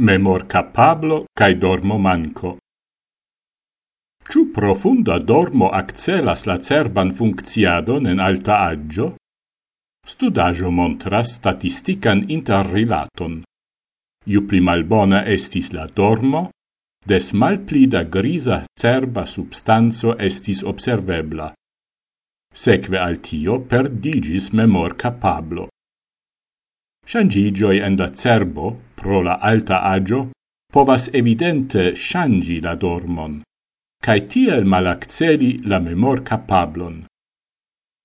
memor capablo cae dormo manco. Ciu profunda dormo accelas la cerban funcciadon en alta agio? Studaggio montras statistican interrilaton. Iu pli malbona estis la dormo, des malpli da grisa cerba substanzo estis observebla. Seque al tio perdigis memor capablo. Shangigioi en la cerbo, pro la alta agio, povas evidente shangi la dormon, cae tiel malacceli la memor capablon.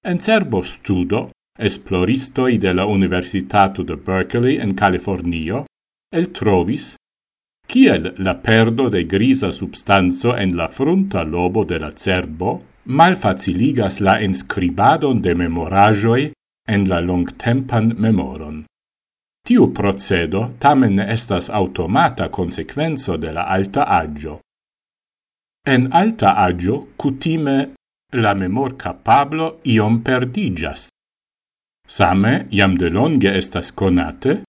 En cerbo studo, esploristoi de la Universitato de Berkeley en Californio, el trovis, kiel la perdo de grisa substanzo en la fronta lobo de la cerbo malfaciligas la inscribadon de memorajoi en la longtempan memoron. Tiu procedo tamen estas automata consequenzo de la alta agio. En alta agio cutime la memor capablo iom perdigas. Same, iam de longe estas conate,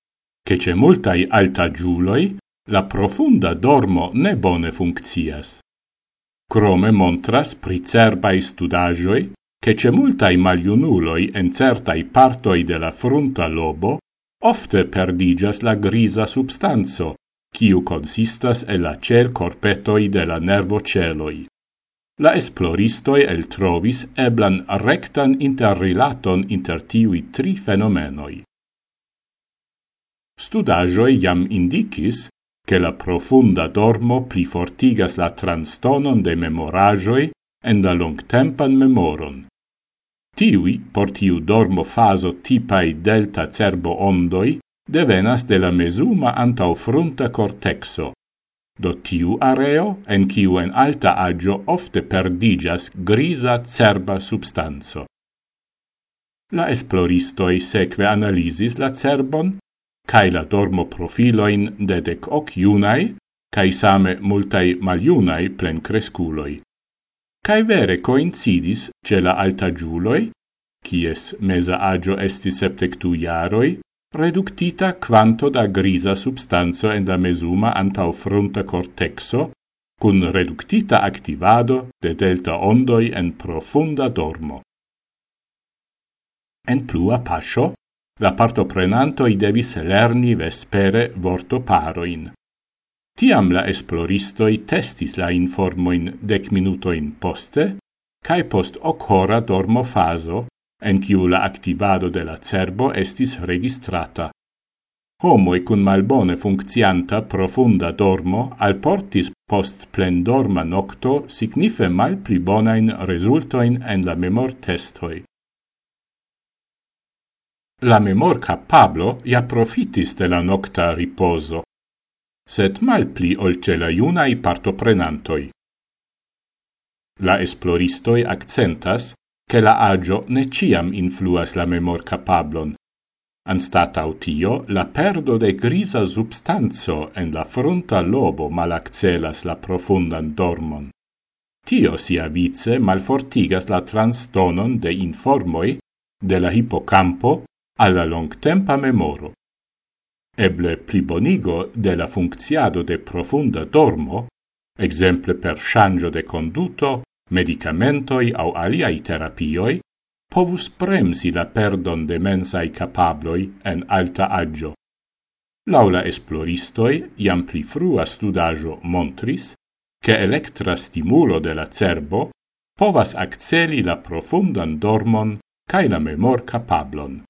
che ce multai alta giuloi la profunda dormo ne bone funccias. Crome montras pricerbai studagioi che ce multai maliunuloi en certai partoi de la frunta lobo ofte perdigas la grisa substanzo, quiu consistas el la cel corpetoi de la nervo celoi. La esploristoi el trovis eblan rectan interrilaton inter tiui tri fenomenoi. Studagioi jam indicis che la profunda dormo pli fortigas la transtonon de memoragioi en la longtempan memoron, Tiui, por tiu dormo faso tipai delta cerbo ondoi, devenas de la mesuma antaufronta cortexo, do tiu areo en kiu en alta agio ofte perdigas grisa cerba substanzo. La esploristoi seque analisis la cerbon, cae la dormo profiloin de dec hoc iunae, cae same multai maliunai plen cresculoi cae vere coincidis ce la alta giuloi, cies mesa agio esti septectu iaroi, reductita quanto da grisa substanzo en la mesuma antau fronta cortexo, cun reductita activado de delta ondoi en profunda dormo. En plua pascio, la partoprenantoi devis lerni vespere vorto paroin. Tiam la esploristoi testis la informoin dec minutoin poste, cae post hoc hora dormo faso, en ciu la activado de la cerbo estis registrata. Homoi cun malbone funccianta profunda dormo alportis post plendorma nocto signife mal pli bonain resultoin en la memor testoi. La memor capablo ja profitis de la nocta riposo, set mal pli olce la iunai partoprenantoi. La esploristoi accentas che la agio ne ciam influas la memor capablon. Anstatau tio, la perdo de grisa substanzo en la fronta lobo malaccelas la profundan dormon. Tio sia vice malfortigas la transtonon de informoi de la hippocampo alla longtempa memoro eble plibonigo de la funcciado de profunda dormo, exemple per shangio de conduto, medicamentoi au aliai terapioi, povus bremsi la perdon de mensai capabloi en alta agio. Laula esploristoi, iam pli frua studajo montris, che electra stimulo de la cerbo povas acceli la profundan dormon cae la memor capablon.